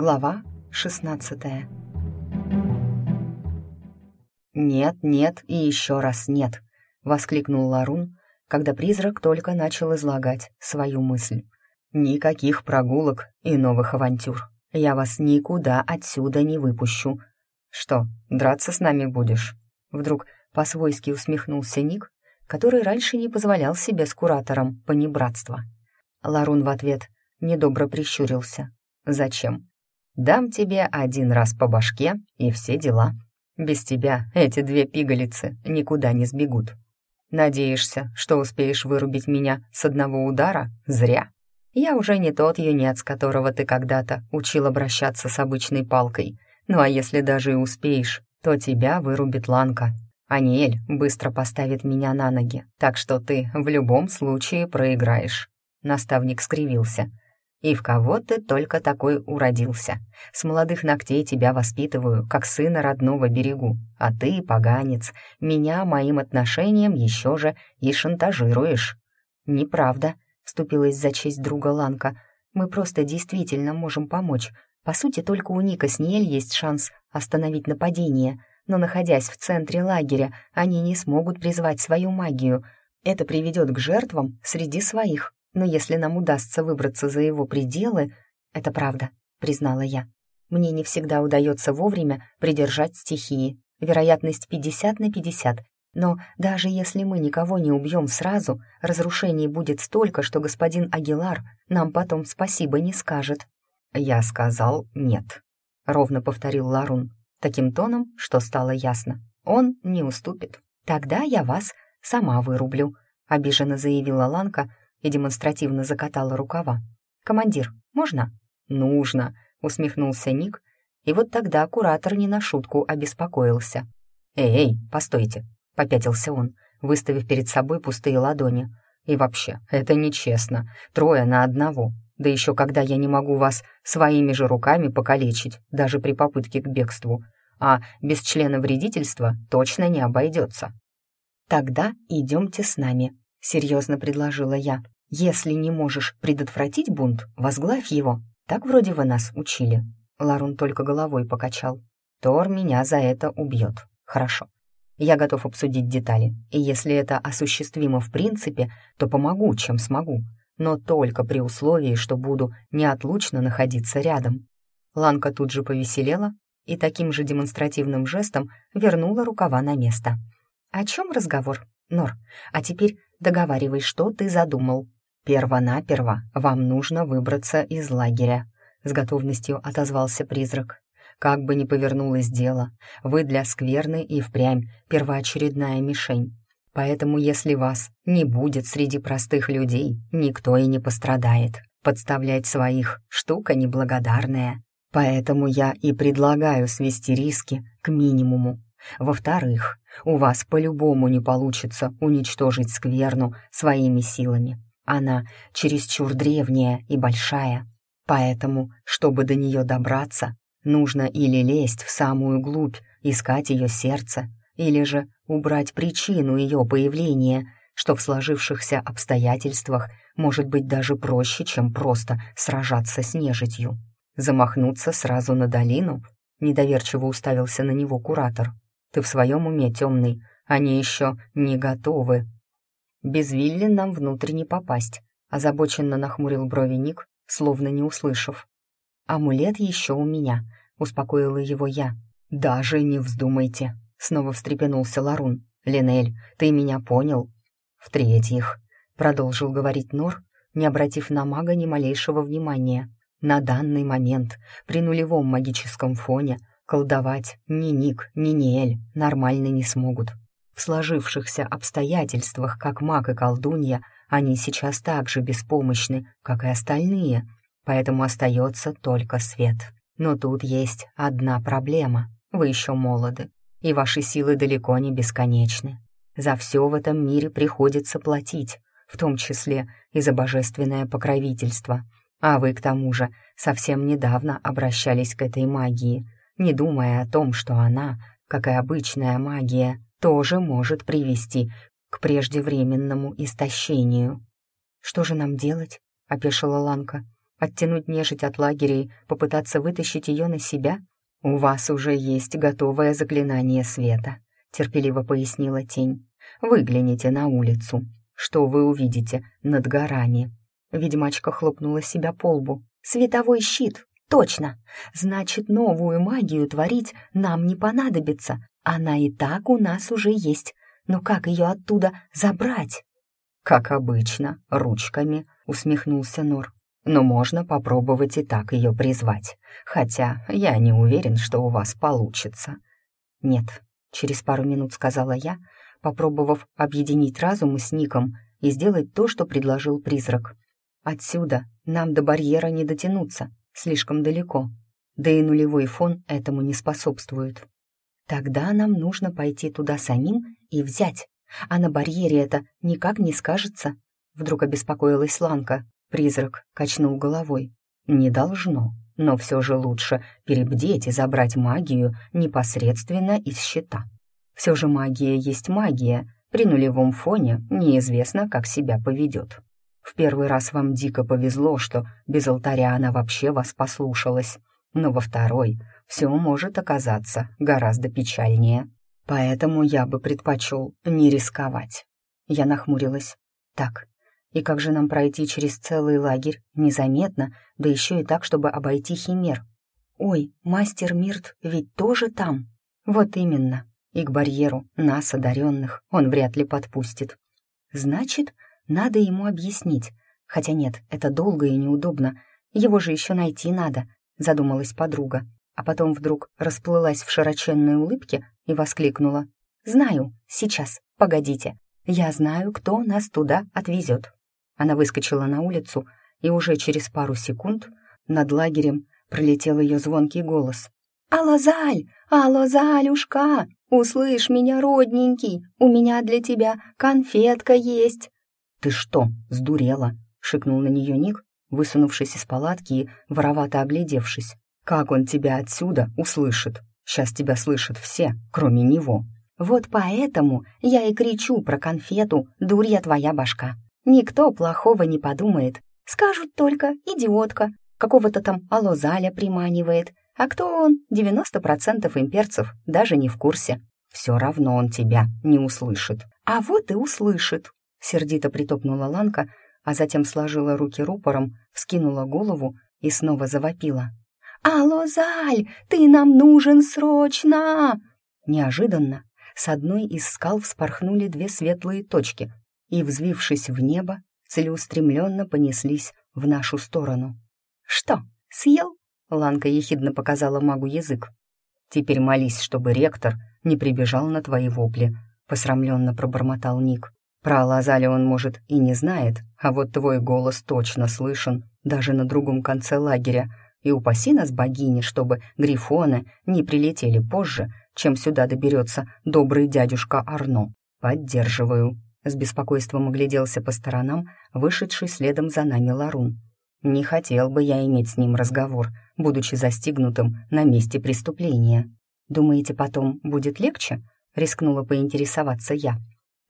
Глава 16 «Нет, нет и еще раз нет», — воскликнул Ларун, когда призрак только начал излагать свою мысль. «Никаких прогулок и новых авантюр. Я вас никуда отсюда не выпущу. Что, драться с нами будешь?» Вдруг по-свойски усмехнулся Ник, который раньше не позволял себе с куратором понебратства. Ларун в ответ недобро прищурился. «Зачем? Дам тебе один раз по башке и все дела. Без тебя эти две пигалицы никуда не сбегут. Надеешься, что успеешь вырубить меня с одного удара? Зря. Я уже не тот юнец, которого ты когда-то учил обращаться с обычной палкой. Ну а если даже и успеешь, то тебя вырубит Ланка. Аниэль быстро поставит меня на ноги, так что ты в любом случае проиграешь». Наставник скривился. И в кого ты только такой уродился? С молодых ногтей тебя воспитываю, как сына родного берегу, а ты, поганец, меня моим отношением еще же и шантажируешь». «Неправда», — вступилась за честь друга Ланка. «Мы просто действительно можем помочь. По сути, только у Ника с Ниэль есть шанс остановить нападение, но, находясь в центре лагеря, они не смогут призвать свою магию. Это приведет к жертвам среди своих, но если нам удастся выбраться за его пределы, это правда, признала я. Мне не всегда удается вовремя придержать стихии. Вероятность 50 на 50. Но даже если мы никого не убьем сразу, разрушений будет столько, что господин Агилар нам потом спасибо не скажет. «Я сказал нет», — ровно повторил Ларун, таким тоном, что стало ясно. «Он не уступит. Тогда я вас сама вырублю», — обиженно заявила Ланка, и демонстративно закатала рукава. «Командир, можно?» «Нужно», — усмехнулся Ник, и вот тогда куратор не на шутку обеспокоился. «Эй, эй, постойте», — попятился он, выставив перед собой пустые ладони. «И вообще, это нечестно, трое на одного, да еще когда я не могу вас своими же руками покалечить, даже при попытке к бегству, а без члена вредительства точно не обойдется». «Тогда идемте с нами», — серьезно предложила я. «Если не можешь предотвратить бунт, возглавь его. Так вроде вы нас учили». Ларун только головой покачал. «Тор меня за это убьет. Хорошо. Я готов обсудить детали, и если это осуществимо в принципе, то помогу, чем смогу, но только при условии, что буду неотлучно находиться рядом». Ланка тут же повеселела и таким же демонстративным жестом вернула рукава на место. «О чем разговор, Нор? А теперь Договаривай, что ты задумал. Первонаперво вам нужно выбраться из лагеря», — с готовностью отозвался призрак. «Как бы ни повернулось дело, вы для скверны и впрямь первоочередная мишень. Поэтому если вас не будет среди простых людей, никто и не пострадает. Подставлять своих — штука неблагодарная. Поэтому я и предлагаю свести риски к минимуму. Во-вторых, у вас по-любому не получится уничтожить скверну своими силами. Она чересчур древняя и большая, поэтому, чтобы до нее добраться, нужно или лезть в самую глубь, искать ее сердце, или же убрать причину ее появления, что в сложившихся обстоятельствах может быть даже проще, чем просто сражаться с нежитью. Замахнуться сразу на долину? Недоверчиво уставился на него куратор. Ты в своем уме, темный, они еще не готовы. Без Вилли нам внутрь не попасть, озабоченно нахмурил брови Ник, словно не услышав. «Амулет еще у меня», — успокоила его я. «Даже не вздумайте», — снова встрепенулся Ларун. «Линель, ты меня понял?» «В-третьих», — продолжил говорить Нор, не обратив на мага ни малейшего внимания. «На данный момент, при нулевом магическом фоне, Колдовать ни Ник, ни Ниэль нормально не смогут. В сложившихся обстоятельствах, как маг и колдунья, они сейчас так же беспомощны, как и остальные, поэтому остается только свет. Но тут есть одна проблема. Вы еще молоды, и ваши силы далеко не бесконечны. За все в этом мире приходится платить, в том числе и за божественное покровительство. А вы, к тому же, совсем недавно обращались к этой магии — не думая о том, что она, как и обычная магия, тоже может привести к преждевременному истощению. «Что же нам делать?» — опешила Ланка. Оттянуть нежить от лагеря и попытаться вытащить ее на себя? У вас уже есть готовое заклинание света, терпеливо пояснила тень. Выгляните на улицу. Что вы увидите над горами? Ведьмачка хлопнула себя по лбу. Световой щит, точно. Значит, новую магию творить нам не понадобится. Она и так у нас уже есть. Но как ее оттуда забрать? Как обычно, ручками, усмехнулся Нор. Но можно попробовать и так ее призвать. Хотя я не уверен, что у вас получится. Нет, через пару минут сказала я, попробовав объединить разум с Ником и сделать то, что предложил призрак. Отсюда нам до барьера не дотянуться, слишком далеко, да и нулевой фон этому не способствует. Тогда нам нужно пойти туда самим и взять, а на барьере это никак не скажется. Вдруг обеспокоилась Ланка. Призрак качнул головой. Не должно, но все же лучше перебдеть и забрать магию непосредственно из щита. Все же магия есть магия, при нулевом фоне неизвестно, как себя поведет. В первый раз вам дико повезло, что без алтаря она вообще вас послушалась, но во второй все может оказаться гораздо печальнее. Поэтому я бы предпочел не рисковать. Я нахмурилась. Так, и как же нам пройти через целый лагерь незаметно, да еще и так, чтобы обойти химер? Ой, мастер Мирт ведь тоже там. Вот именно. И к барьеру нас, одаренных, он вряд ли подпустит. Значит, надо ему объяснить. Хотя нет, это долго и неудобно. Его же еще найти надо, задумалась подруга. А потом вдруг расплылась в широченной улыбке и воскликнула. «Знаю, сейчас, погодите. Я знаю, кто нас туда отвезет». Она выскочила на улицу, и уже через пару секунд над лагерем пролетел ее звонкий голос. «Алло-Заль! Алло-Залюшка! Услышь меня, родненький! У меня для тебя конфетка есть!» «Ты что, сдурела?» — шикнул на нее Ник, высунувшись из палатки и воровато оглядевшись. «Как он тебя отсюда услышит? Сейчас тебя слышат все, кроме него». «Вот поэтому я и кричу про конфету, дурья твоя башка. Никто плохого не подумает. Скажут только «идиотка», какого-то там алозаля приманивает. А кто он? 90% имперцев даже не в курсе. Все равно он тебя не услышит. А вот и услышит. Сердито притопнула Ланка, а затем сложила руки рупором, вскинула голову и снова завопила. «Алло, Заль, ты нам нужен срочно!» Неожиданно с одной из скал вспорхнули две светлые точки и, взвившись в небо, целеустремленно понеслись в нашу сторону. «Что, съел?» — Ланка ехидно показала магу язык. «Теперь молись, чтобы ректор не прибежал на твои вопли», — посрамленно пробормотал Ник. Про Лазаля он, может, и не знает, а вот твой голос точно слышен, даже на другом конце лагеря, и упаси нас, богини, чтобы грифоны не прилетели позже, чем сюда доберется добрый дядюшка Арно. Поддерживаю. С беспокойством огляделся по сторонам, вышедший следом за нами Ларун. Не хотел бы я иметь с ним разговор, будучи застигнутым на месте преступления. Думаете, потом будет легче? Рискнула поинтересоваться я.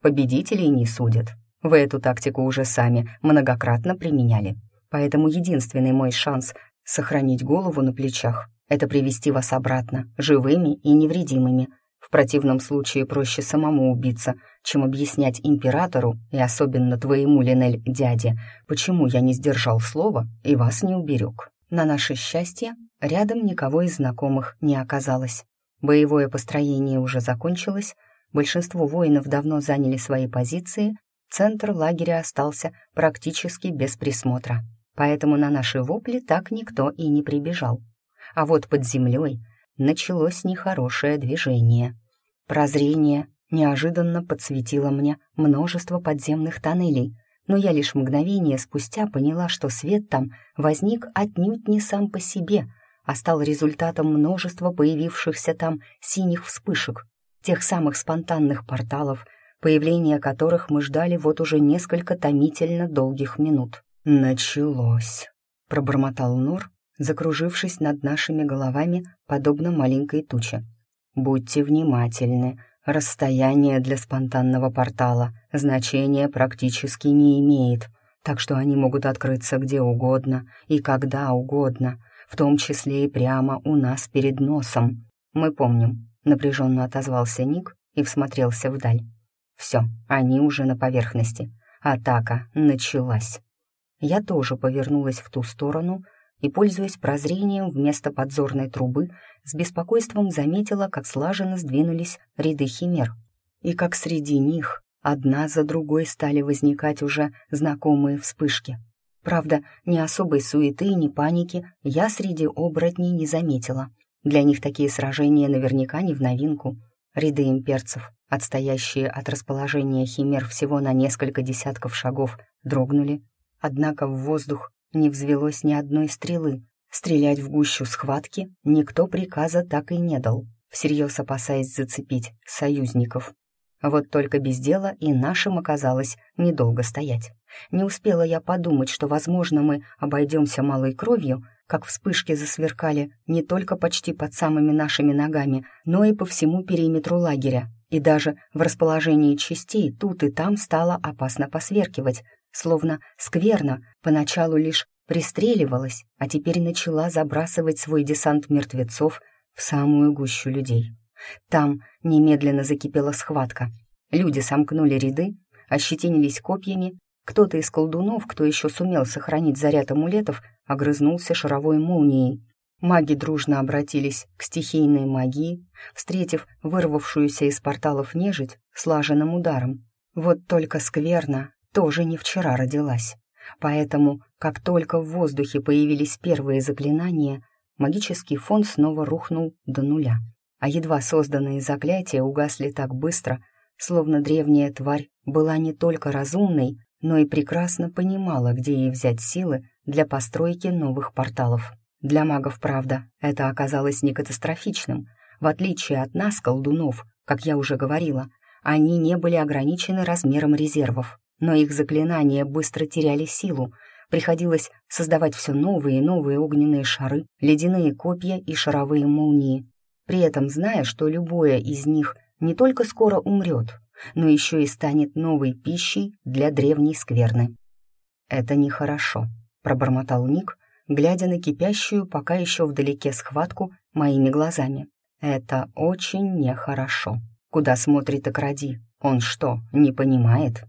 Победителей не судят. Вы эту тактику уже сами многократно применяли. Поэтому единственный мой шанс сохранить голову на плечах — это привести вас обратно, живыми и невредимыми. В противном случае проще самому убиться, чем объяснять императору и особенно твоему, Линель, дяде, почему я не сдержал слова и вас не уберег. На наше счастье, рядом никого из знакомых не оказалось. Боевое построение уже закончилось, Большинство воинов давно заняли свои позиции, центр лагеря остался практически без присмотра. Поэтому на наши вопли так никто и не прибежал. А вот под землей началось нехорошее движение. Прозрение неожиданно подсветило мне множество подземных тоннелей, но я лишь мгновение спустя поняла, что свет там возник отнюдь не сам по себе, а стал результатом множества появившихся там синих вспышек, тех самых спонтанных порталов, появление которых мы ждали вот уже несколько томительно долгих минут. «Началось», — пробормотал Нур, закружившись над нашими головами, подобно маленькой туче. «Будьте внимательны, расстояние для спонтанного портала значения практически не имеет, так что они могут открыться где угодно и когда угодно, в том числе и прямо у нас перед носом. Мы помним, напряженно отозвался Ник и всмотрелся вдаль. Все, они уже на поверхности. Атака началась. Я тоже повернулась в ту сторону и, пользуясь прозрением вместо подзорной трубы, с беспокойством заметила, как слаженно сдвинулись ряды химер, и как среди них одна за другой стали возникать уже знакомые вспышки. Правда, ни особой суеты, ни паники я среди оборотней не заметила. Для них такие сражения наверняка не в новинку. Ряды имперцев, отстоящие от расположения химер всего на несколько десятков шагов, дрогнули, однако в воздух не взвелось ни одной стрелы. Стрелять в гущу схватки никто приказа так и не дал, всерьез опасаясь зацепить союзников. Вот только без дела и нашим оказалось недолго стоять. Не успела я подумать, что, возможно, мы обойдемся малой кровью, как вспышки засверкали не только почти под самыми нашими ногами, но и по всему периметру лагеря. И даже в расположении частей тут и там стало опасно посверкивать, словно скверно, поначалу лишь пристреливалась, а теперь начала забрасывать свой десант мертвецов в самую гущу людей. Там немедленно закипела схватка. Люди сомкнули ряды, ощетинились копьями, кто-то из колдунов, кто еще сумел сохранить заряд амулетов, огрызнулся шаровой молнией. Маги дружно обратились к стихийной магии, встретив вырвавшуюся из порталов нежить слаженным ударом. Вот только скверно тоже не вчера родилась. Поэтому, как только в воздухе появились первые заклинания, магический фон снова рухнул до нуля. А едва созданные заклятия угасли так быстро, словно древняя тварь была не только разумной, но и прекрасно понимала, где ей взять силы для постройки новых порталов. Для магов, правда, это оказалось не катастрофичным. В отличие от нас, колдунов, как я уже говорила, они не были ограничены размером резервов но их заклинания быстро теряли силу, приходилось создавать все новые и новые огненные шары, ледяные копья и шаровые молнии, при этом зная, что любое из них не только скоро умрет, но еще и станет новой пищей для древней скверны. «Это нехорошо», — пробормотал Ник, глядя на кипящую, пока еще вдалеке схватку, моими глазами. «Это очень нехорошо. Куда смотрит Акради? Он что, не понимает?»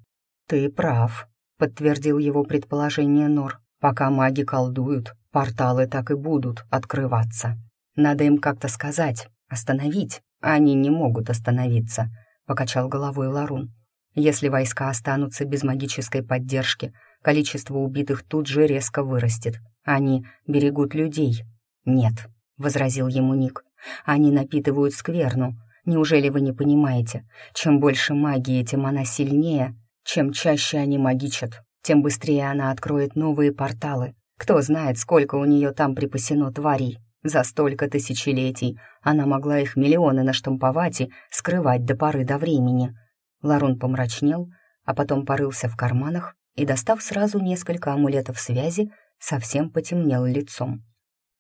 «Ты прав», — подтвердил его предположение Нор. «Пока маги колдуют, порталы так и будут открываться. Надо им как-то сказать, остановить. Они не могут остановиться», — покачал головой Ларун. «Если войска останутся без магической поддержки, количество убитых тут же резко вырастет. Они берегут людей». «Нет», — возразил ему Ник. «Они напитывают скверну. Неужели вы не понимаете? Чем больше магии, тем она сильнее, чем чаще они магичат, тем быстрее она откроет новые порталы. Кто знает, сколько у нее там припасено тварей. За столько тысячелетий она могла их миллионы наштамповать и скрывать до поры до времени. Ларун помрачнел, а потом порылся в карманах и, достав сразу несколько амулетов связи, совсем потемнел лицом.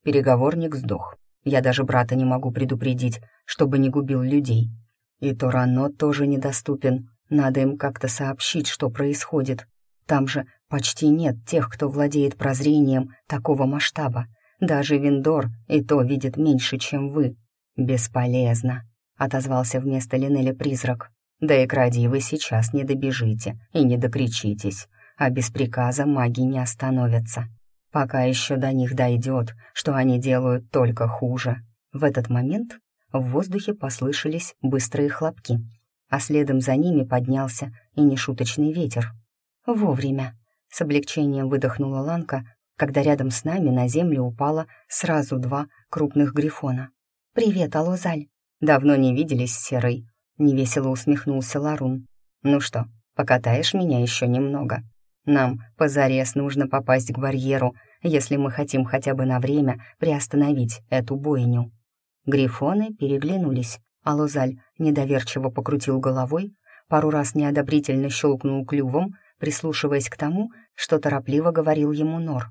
Переговорник сдох. Я даже брата не могу предупредить, чтобы не губил людей. И Торано тоже недоступен. Надо им как-то сообщить, что происходит. Там же почти нет тех, кто владеет прозрением такого масштаба. Даже Виндор и то видит меньше, чем вы. Бесполезно, отозвался вместо Линеля призрак. Да и к Ради вы сейчас не добежите и не докричитесь, а без приказа маги не остановятся. Пока еще до них дойдет, что они делают только хуже. В этот момент в воздухе послышались быстрые хлопки — а следом за ними поднялся и нешуточный ветер. Вовремя. С облегчением выдохнула Ланка, когда рядом с нами на землю упало сразу два крупных грифона. «Привет, Алозаль!» «Давно не виделись, Серый», — невесело усмехнулся Ларун. «Ну что, покатаешь меня еще немного? Нам позарез нужно попасть к барьеру, если мы хотим хотя бы на время приостановить эту бойню». Грифоны переглянулись, а Лозаль недоверчиво покрутил головой, пару раз неодобрительно щелкнул клювом, прислушиваясь к тому, что торопливо говорил ему Нор.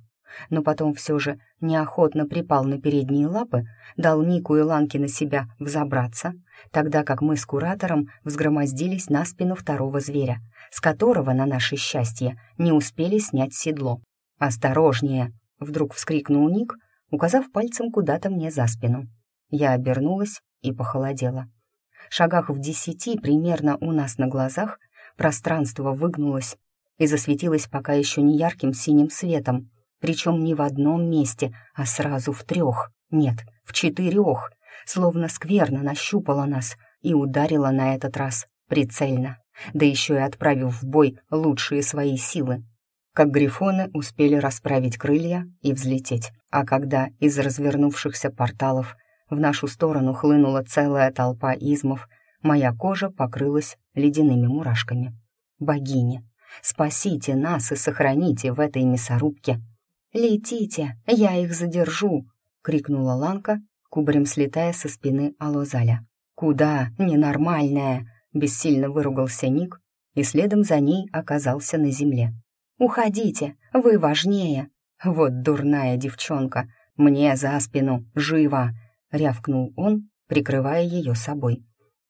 Но потом все же неохотно припал на передние лапы, дал Нику и Ланке на себя взобраться, тогда как мы с куратором взгромоздились на спину второго зверя, с которого, на наше счастье, не успели снять седло. «Осторожнее!» — вдруг вскрикнул Ник, указав пальцем куда-то мне за спину. Я обернулась и похолодела. Шагах в десяти примерно у нас на глазах пространство выгнулось и засветилось пока еще не ярким синим светом, причем не в одном месте, а сразу в трех, нет, в четырех, словно скверно нащупала нас и ударила на этот раз прицельно, да еще и отправив в бой лучшие свои силы. Как грифоны успели расправить крылья и взлететь, а когда из развернувшихся порталов в нашу сторону хлынула целая толпа измов, моя кожа покрылась ледяными мурашками. «Богиня, спасите нас и сохраните в этой мясорубке!» «Летите, я их задержу!» — крикнула Ланка, кубарем слетая со спины Алозаля. «Куда, ненормальная!» — бессильно выругался Ник, и следом за ней оказался на земле. «Уходите, вы важнее!» «Вот дурная девчонка! Мне за спину! Живо!» — рявкнул он, прикрывая ее собой.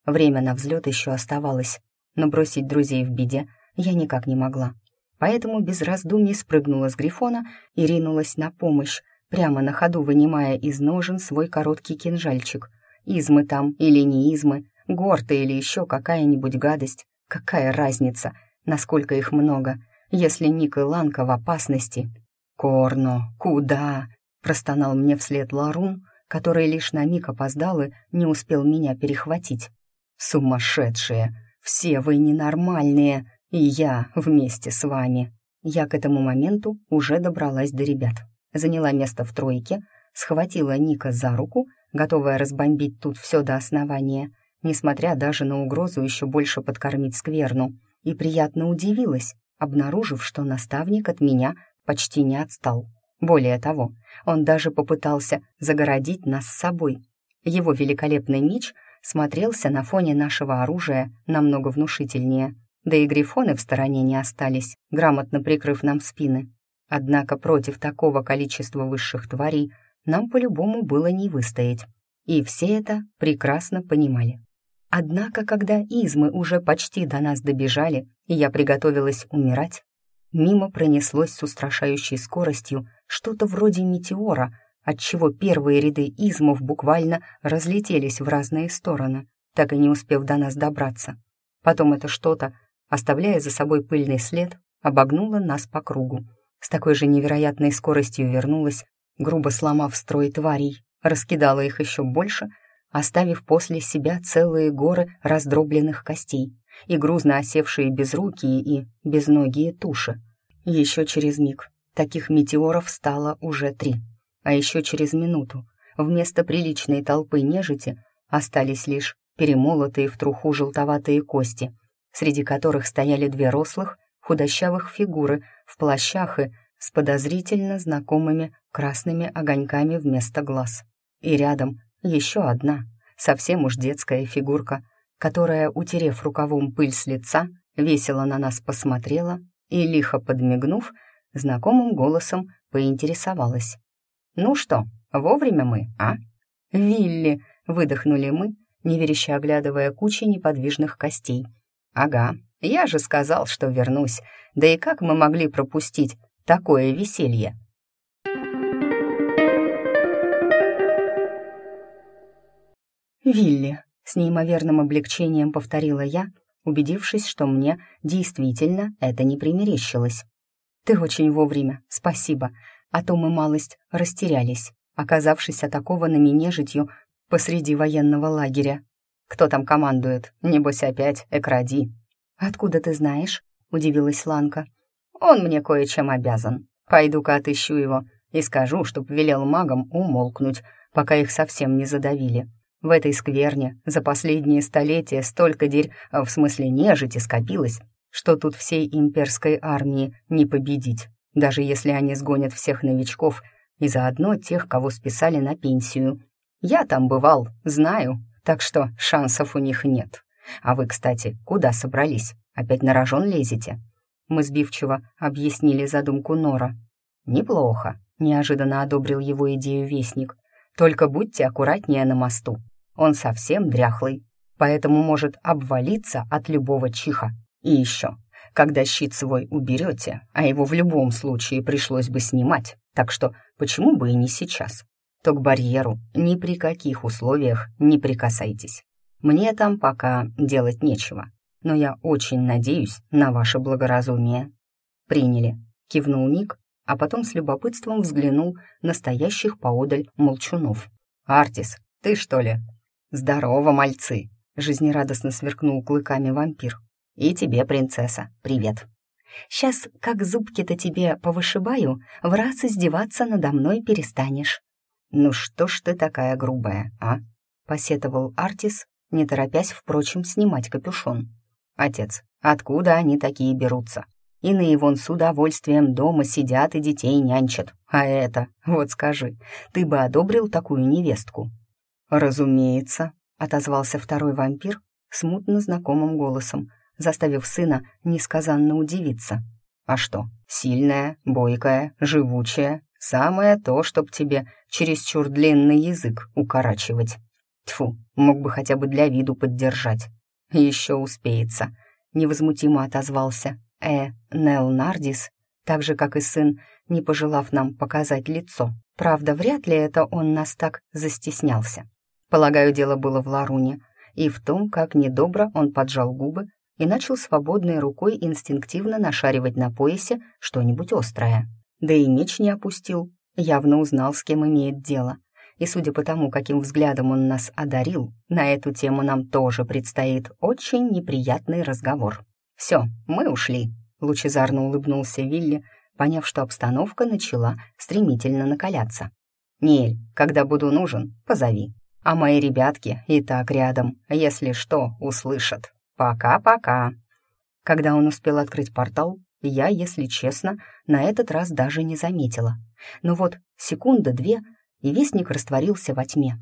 Время на взлет еще оставалось, но бросить друзей в беде я никак не могла. Поэтому без раздумий спрыгнула с грифона и ринулась на помощь, прямо на ходу вынимая из ножен свой короткий кинжальчик. Измы там или не измы, горты или еще какая-нибудь гадость. Какая разница, насколько их много, если Ник и Ланка в опасности? «Корно, куда?» — простонал мне вслед Ларун, который лишь на миг опоздал и не успел меня перехватить. «Сумасшедшие! Все вы ненормальные! И я вместе с вами!» Я к этому моменту уже добралась до ребят. Заняла место в тройке, схватила Ника за руку, готовая разбомбить тут все до основания, несмотря даже на угрозу еще больше подкормить скверну, и приятно удивилась, обнаружив, что наставник от меня почти не отстал. Более того, он даже попытался загородить нас с собой. Его великолепный меч смотрелся на фоне нашего оружия намного внушительнее, да и грифоны в стороне не остались, грамотно прикрыв нам спины. Однако против такого количества высших тварей нам по-любому было не выстоять, и все это прекрасно понимали. Однако, когда измы уже почти до нас добежали, и я приготовилась умирать, Мимо пронеслось с устрашающей скоростью что-то вроде метеора, отчего первые ряды измов буквально разлетелись в разные стороны, так и не успев до нас добраться. Потом это что-то, оставляя за собой пыльный след, обогнуло нас по кругу. С такой же невероятной скоростью вернулась, грубо сломав строй тварей, раскидала их еще больше, оставив после себя целые горы раздробленных костей и грузно осевшие безрукие и безногие туши. Еще через миг таких метеоров стало уже три, а еще через минуту вместо приличной толпы нежити остались лишь перемолотые в труху желтоватые кости, среди которых стояли две рослых, худощавых фигуры в плащах и с подозрительно знакомыми красными огоньками вместо глаз. И рядом еще одна, совсем уж детская фигурка которая, утерев рукавом пыль с лица, весело на нас посмотрела и, лихо подмигнув, знакомым голосом поинтересовалась. «Ну что, вовремя мы, а?» «Вилли!» — выдохнули мы, неверяще оглядывая кучи неподвижных костей. «Ага, я же сказал, что вернусь. Да и как мы могли пропустить такое веселье?» Вилли. С неимоверным облегчением повторила я, убедившись, что мне действительно это не примерещилось. «Ты очень вовремя, спасибо, а то мы малость растерялись, оказавшись атакованными нежитью посреди военного лагеря. Кто там командует? Небось опять Экради». «Откуда ты знаешь?» — удивилась Ланка. «Он мне кое-чем обязан. Пойду-ка отыщу его и скажу, чтоб велел магам умолкнуть, пока их совсем не задавили. В этой скверне за последние столетия столько дерь, в смысле нежити, скопилось, что тут всей имперской армии не победить, даже если они сгонят всех новичков и заодно тех, кого списали на пенсию. Я там бывал, знаю, так что шансов у них нет. А вы, кстати, куда собрались? Опять на рожон лезете?» Мы сбивчиво объяснили задумку Нора. «Неплохо», — неожиданно одобрил его идею Вестник. «Только будьте аккуратнее на мосту. Он совсем дряхлый, поэтому может обвалиться от любого чиха. И еще, когда щит свой уберете, а его в любом случае пришлось бы снимать, так что почему бы и не сейчас, то к барьеру ни при каких условиях не прикасайтесь. Мне там пока делать нечего, но я очень надеюсь на ваше благоразумие». «Приняли», — кивнул Ник, а потом с любопытством взглянул на стоящих поодаль молчунов. «Артис, ты что ли?» «Здорово, мальцы!» — жизнерадостно сверкнул клыками вампир. «И тебе, принцесса, привет!» «Сейчас, как зубки-то тебе повышибаю, в раз издеваться надо мной перестанешь». «Ну что ж ты такая грубая, а?» — посетовал Артис, не торопясь, впрочем, снимать капюшон. «Отец, откуда они такие берутся? Иные вон с удовольствием дома сидят и детей нянчат. А это, вот скажи, ты бы одобрил такую невестку?» «Разумеется», — отозвался второй вампир смутно знакомым голосом, заставив сына несказанно удивиться. «А что, сильная, бойкая, живучая, самое то, чтоб тебе чересчур длинный язык укорачивать. Тьфу, мог бы хотя бы для виду поддержать. Еще успеется», — невозмутимо отозвался Э. Нел Нардис, так же, как и сын, не пожелав нам показать лицо. Правда, вряд ли это он нас так застеснялся. Полагаю, дело было в Ларуне и в том, как недобро он поджал губы и начал свободной рукой инстинктивно нашаривать на поясе что-нибудь острое. Да и меч не опустил, явно узнал, с кем имеет дело. И судя по тому, каким взглядом он нас одарил, на эту тему нам тоже предстоит очень неприятный разговор. «Все, мы ушли», — лучезарно улыбнулся Вилли, поняв, что обстановка начала стремительно накаляться. «Нель, когда буду нужен, позови. А мои ребятки и так рядом, если что, услышат. Пока-пока». Когда он успел открыть портал, я, если честно, на этот раз даже не заметила. Но вот секунда-две, и вестник растворился во тьме,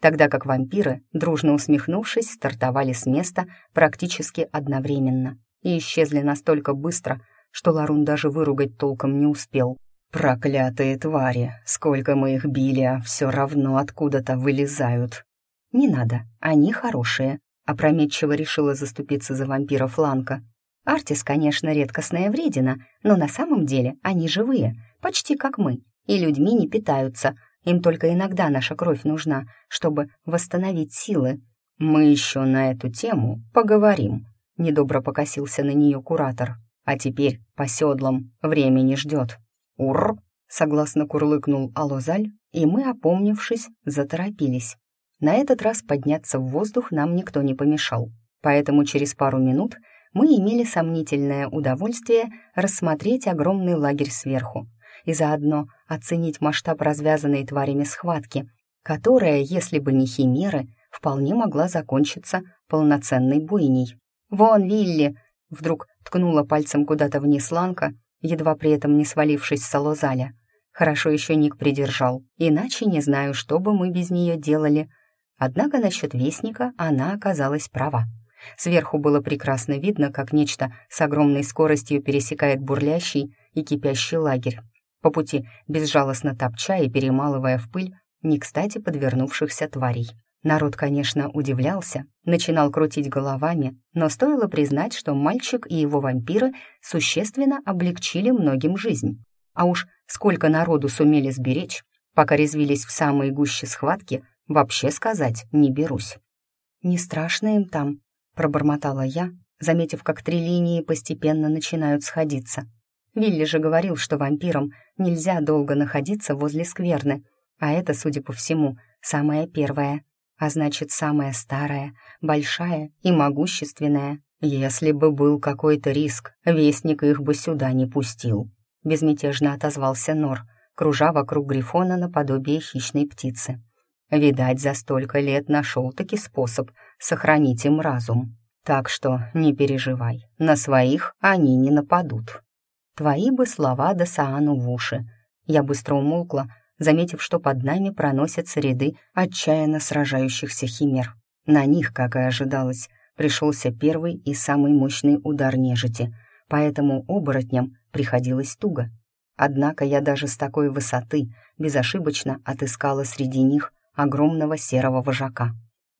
тогда как вампиры, дружно усмехнувшись, стартовали с места практически одновременно и исчезли настолько быстро, что Ларун даже выругать толком не успел. «Проклятые твари! Сколько мы их били, а все равно откуда-то вылезают!» «Не надо, они хорошие», — опрометчиво решила заступиться за вампира Фланка. «Артис, конечно, редкостная вредина, но на самом деле они живые, почти как мы, и людьми не питаются, им только иногда наша кровь нужна, чтобы восстановить силы. Мы еще на эту тему поговорим», — недобро покосился на нее куратор. «А теперь по седлам, время не ждет». «Ур!» — согласно курлыкнул Алозаль, и мы, опомнившись, заторопились. На этот раз подняться в воздух нам никто не помешал, поэтому через пару минут мы имели сомнительное удовольствие рассмотреть огромный лагерь сверху и заодно оценить масштаб развязанной тварями схватки, которая, если бы не химеры, вполне могла закончиться полноценной бойней. «Вон, Вилли!» — вдруг ткнула пальцем куда-то вниз Ланка, едва при этом не свалившись с салозаля. Хорошо еще Ник придержал, иначе не знаю, что бы мы без нее делали. Однако насчет вестника она оказалась права. Сверху было прекрасно видно, как нечто с огромной скоростью пересекает бурлящий и кипящий лагерь, по пути безжалостно топча и перемалывая в пыль не кстати подвернувшихся тварей. Народ, конечно, удивлялся, начинал крутить головами, но стоило признать, что мальчик и его вампиры существенно облегчили многим жизнь. А уж сколько народу сумели сберечь, пока резвились в самой гуще схватки, вообще сказать не берусь. «Не страшно им там», — пробормотала я, заметив, как три линии постепенно начинают сходиться. Вилли же говорил, что вампирам нельзя долго находиться возле скверны, а это, судя по всему, самое первое — а значит, самая старая, большая и могущественная. Если бы был какой-то риск, вестник их бы сюда не пустил. Безмятежно отозвался Нор, кружа вокруг Грифона наподобие хищной птицы. Видать, за столько лет нашел-таки способ сохранить им разум. Так что не переживай, на своих они не нападут. Твои бы слова да Саану в уши. Я быстро умолкла, заметив, что под нами проносятся ряды отчаянно сражающихся химер. На них, как и ожидалось, пришелся первый и самый мощный удар нежити, поэтому оборотням приходилось туго. Однако я даже с такой высоты безошибочно отыскала среди них огромного серого вожака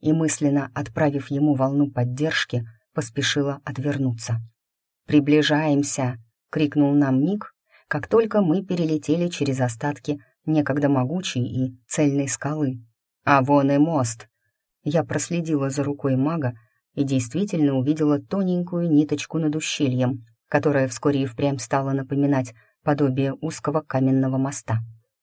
и, мысленно отправив ему волну поддержки, поспешила отвернуться. «Приближаемся!» — крикнул нам Ник, как только мы перелетели через остатки некогда могучей и цельной скалы. «А вон и мост!» Я проследила за рукой мага и действительно увидела тоненькую ниточку над ущельем, которая вскоре и впрямь стала напоминать подобие узкого каменного моста.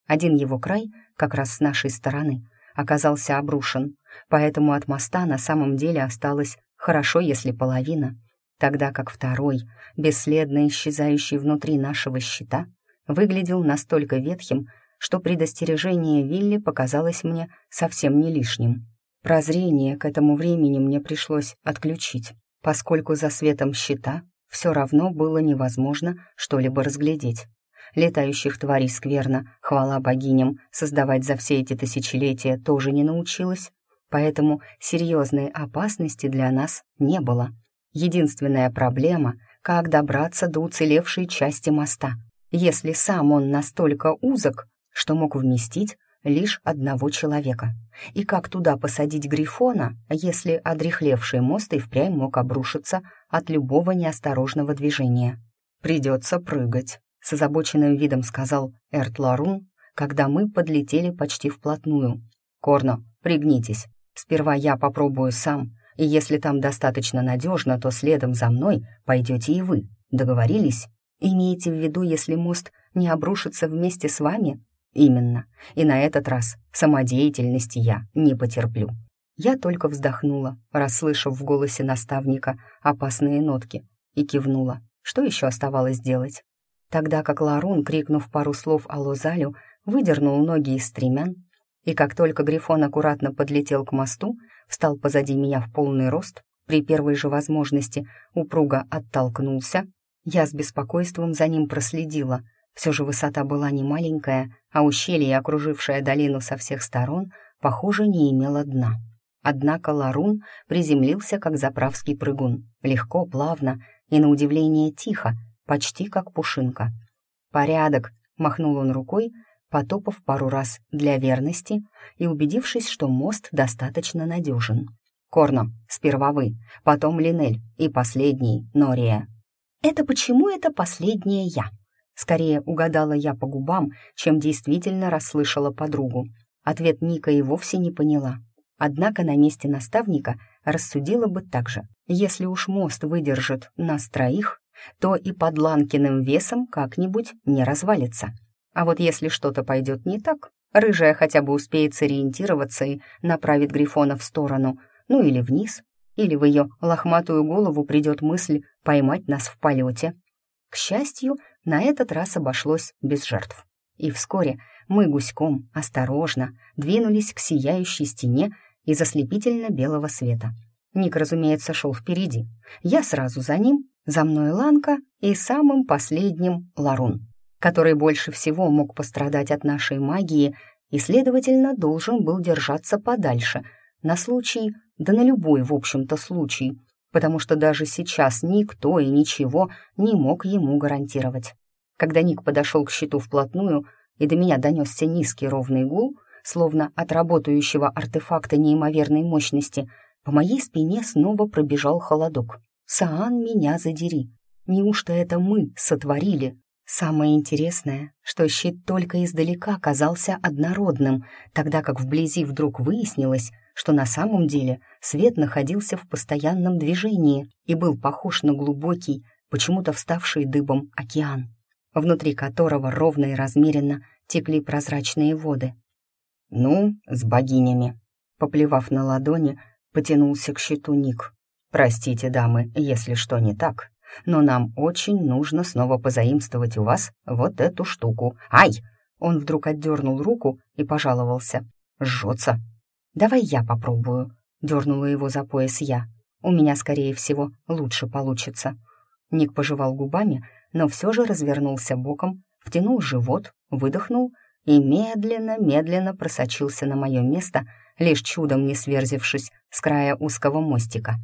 Один его край, как раз с нашей стороны, оказался обрушен, поэтому от моста на самом деле осталось хорошо, если половина, тогда как второй, бесследно исчезающий внутри нашего щита, выглядел настолько ветхим, что предостережение Вилли показалось мне совсем не лишним. Прозрение к этому времени мне пришлось отключить, поскольку за светом щита все равно было невозможно что-либо разглядеть. Летающих тварей скверно, хвала богиням, создавать за все эти тысячелетия тоже не научилась, поэтому серьезной опасности для нас не было. Единственная проблема — как добраться до уцелевшей части моста, если сам он настолько узок, что мог вместить лишь одного человека. И как туда посадить Грифона, если одрехлевший мост и впрямь мог обрушиться от любого неосторожного движения? «Придется прыгать», — с озабоченным видом сказал Эрт Ларун, когда мы подлетели почти вплотную. «Корно, пригнитесь. Сперва я попробую сам, и если там достаточно надежно, то следом за мной пойдете и вы. Договорились? Имеете в виду, если мост не обрушится вместе с вами?» Именно. И на этот раз самодеятельности я не потерплю. Я только вздохнула, расслышав в голосе наставника опасные нотки, и кивнула. Что еще оставалось делать? Тогда как Ларун, крикнув пару слов о Лозалю, выдернул ноги из стремян, и как только Грифон аккуратно подлетел к мосту, встал позади меня в полный рост, при первой же возможности упруго оттолкнулся, я с беспокойством за ним проследила — все же высота была не маленькая, а ущелье, окружившее долину со всех сторон, похоже, не имело дна. Однако Ларун приземлился, как заправский прыгун, легко, плавно и, на удивление, тихо, почти как пушинка. «Порядок!» — махнул он рукой, потопав пару раз для верности и убедившись, что мост достаточно надежен. «Корно, сперва вы, потом Линель и последний Нория». «Это почему это последняя я?» Скорее угадала я по губам, чем действительно расслышала подругу. Ответ Ника и вовсе не поняла. Однако на месте наставника рассудила бы так же. Если уж мост выдержит нас троих, то и под Ланкиным весом как-нибудь не развалится. А вот если что-то пойдет не так, рыжая хотя бы успеет сориентироваться и направит Грифона в сторону, ну или вниз, или в ее лохматую голову придет мысль поймать нас в полете. К счастью, на этот раз обошлось без жертв. И вскоре мы гуськом, осторожно, двинулись к сияющей стене из ослепительно-белого света. Ник, разумеется, шел впереди. Я сразу за ним, за мной Ланка и самым последним Ларун, который больше всего мог пострадать от нашей магии и, следовательно, должен был держаться подальше, на случай, да на любой, в общем-то, случай, потому что даже сейчас никто и ничего не мог ему гарантировать. Когда Ник подошел к щиту вплотную, и до меня донесся низкий ровный гул, словно от работающего артефакта неимоверной мощности, по моей спине снова пробежал холодок. «Саан, меня задери! Неужто это мы сотворили?» Самое интересное, что щит только издалека казался однородным, тогда как вблизи вдруг выяснилось, что на самом деле свет находился в постоянном движении и был похож на глубокий, почему-то вставший дыбом океан, внутри которого ровно и размеренно текли прозрачные воды. «Ну, с богинями», — поплевав на ладони, потянулся к щиту Ник. «Простите, дамы, если что не так, но нам очень нужно снова позаимствовать у вас вот эту штуку. Ай!» Он вдруг отдернул руку и пожаловался. «Жжется!» «Давай я попробую», — дернула его за пояс я. «У меня, скорее всего, лучше получится». Ник пожевал губами, но все же развернулся боком, втянул живот, выдохнул и медленно-медленно просочился на мое место, лишь чудом не сверзившись с края узкого мостика.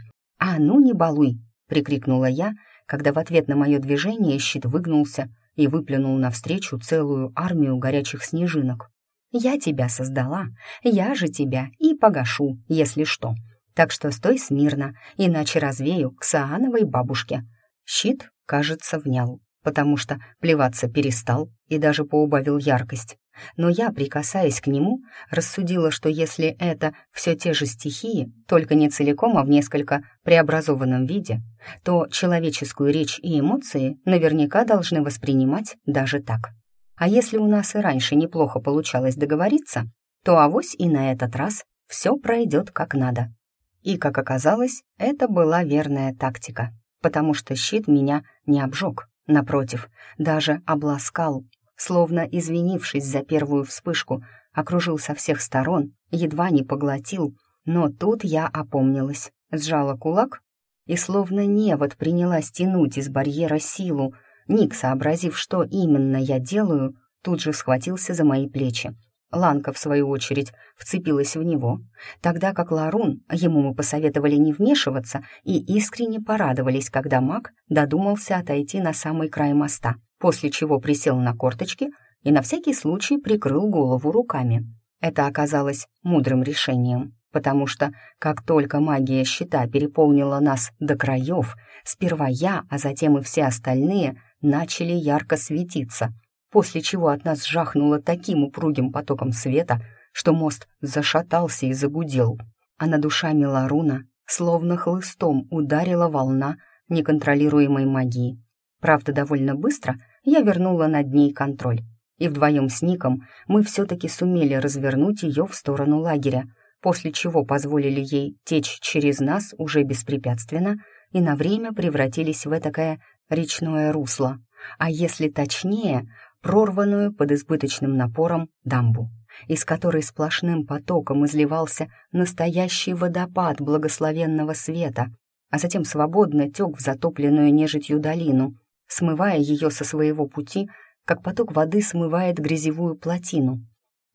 «А ну не балуй!» — прикрикнула я, когда в ответ на мое движение щит выгнулся и выплюнул навстречу целую армию горячих снежинок. «Я тебя создала, я же тебя и погашу, если что. Так что стой смирно, иначе развею к Саановой бабушке». Щит, кажется, внял, потому что плеваться перестал и даже поубавил яркость. Но я, прикасаясь к нему, рассудила, что если это все те же стихии, только не целиком, а в несколько преобразованном виде, то человеческую речь и эмоции наверняка должны воспринимать даже так. А если у нас и раньше неплохо получалось договориться, то авось и на этот раз все пройдет как надо. И, как оказалось, это была верная тактика, потому что щит меня не обжег, напротив, даже обласкал, словно извинившись за первую вспышку, окружил со всех сторон, едва не поглотил, но тут я опомнилась, сжала кулак и словно невод принялась тянуть из барьера силу. Ник, сообразив, что именно я делаю, тут же схватился за мои плечи. Ланка, в свою очередь, вцепилась в него, тогда как Ларун, ему мы посоветовали не вмешиваться и искренне порадовались, когда маг додумался отойти на самый край моста после чего присел на корточки и на всякий случай прикрыл голову руками. Это оказалось мудрым решением, потому что как только магия щита переполнила нас до краев, сперва я, а затем и все остальные начали ярко светиться, после чего от нас жахнуло таким упругим потоком света, что мост зашатался и загудел, а над душами Ларуна словно хлыстом ударила волна неконтролируемой магии. Правда, довольно быстро я вернула над ней контроль, и вдвоем с Ником мы все-таки сумели развернуть ее в сторону лагеря, после чего позволили ей течь через нас уже беспрепятственно и на время превратились в этакое речное русло, а если точнее, прорванную под избыточным напором дамбу, из которой сплошным потоком изливался настоящий водопад благословенного света, а затем свободно тек в затопленную нежитью долину, смывая ее со своего пути, как поток воды смывает грязевую плотину.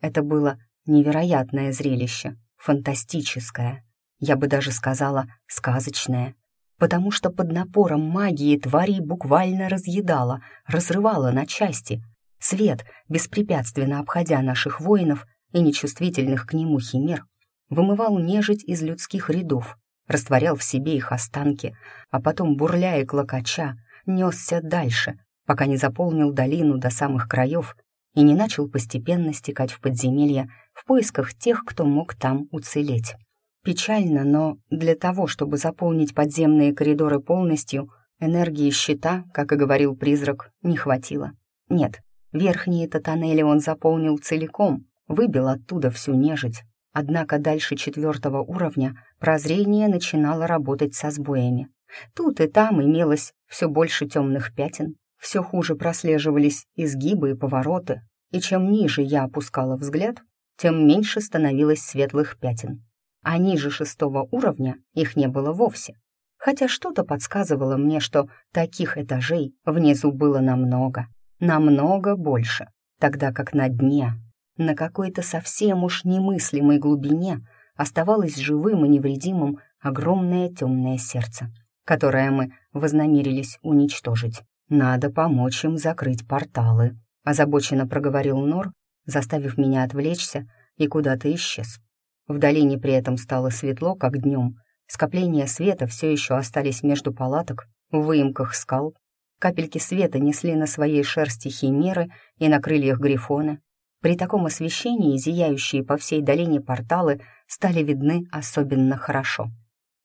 Это было невероятное зрелище, фантастическое, я бы даже сказала сказочное, потому что под напором магии твари буквально разъедала, разрывала на части. Свет, беспрепятственно обходя наших воинов и нечувствительных к нему химер, вымывал нежить из людских рядов, растворял в себе их останки, а потом, бурляя клокоча, несся дальше, пока не заполнил долину до самых краев и не начал постепенно стекать в подземелья в поисках тех, кто мог там уцелеть. Печально, но для того, чтобы заполнить подземные коридоры полностью, энергии щита, как и говорил призрак, не хватило. Нет, верхние-то тоннели он заполнил целиком, выбил оттуда всю нежить. Однако дальше четвертого уровня прозрение начинало работать со сбоями. Тут и там имелось все больше темных пятен, все хуже прослеживались изгибы и повороты, и чем ниже я опускала взгляд, тем меньше становилось светлых пятен. А ниже шестого уровня их не было вовсе. Хотя что-то подсказывало мне, что таких этажей внизу было намного, намного больше, тогда как на дне, на какой-то совсем уж немыслимой глубине, оставалось живым и невредимым огромное темное сердце которое мы вознамерились уничтожить. Надо помочь им закрыть порталы», — озабоченно проговорил Нор, заставив меня отвлечься, и куда-то исчез. В долине при этом стало светло, как днем. Скопления света все еще остались между палаток, в выемках скал. Капельки света несли на своей шерсти химеры и на крыльях грифоны. При таком освещении зияющие по всей долине порталы стали видны особенно хорошо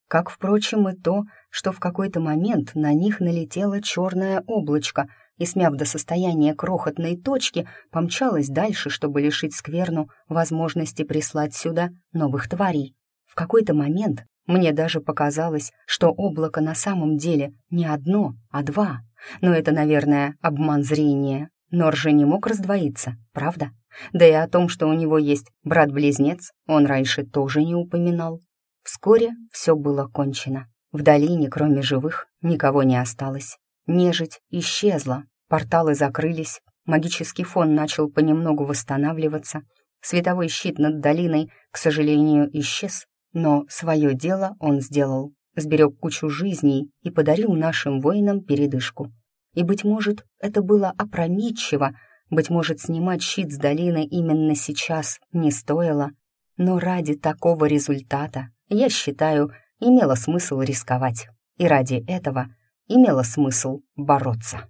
как, впрочем, и то, что в какой-то момент на них налетело черное облачко и, смяв до состояния крохотной точки, помчалось дальше, чтобы лишить скверну возможности прислать сюда новых тварей. В какой-то момент мне даже показалось, что облако на самом деле не одно, а два. Но это, наверное, обман зрения. Нор же не мог раздвоиться, правда? Да и о том, что у него есть брат-близнец, он раньше тоже не упоминал. Вскоре все было кончено. В долине, кроме живых, никого не осталось. Нежить исчезла, порталы закрылись, магический фон начал понемногу восстанавливаться. Световой щит над долиной, к сожалению, исчез, но свое дело он сделал, сберег кучу жизней и подарил нашим воинам передышку. И, быть может, это было опрометчиво, быть может, снимать щит с долины именно сейчас не стоило. Но ради такого результата, я считаю, имело смысл рисковать. И ради этого имело смысл бороться.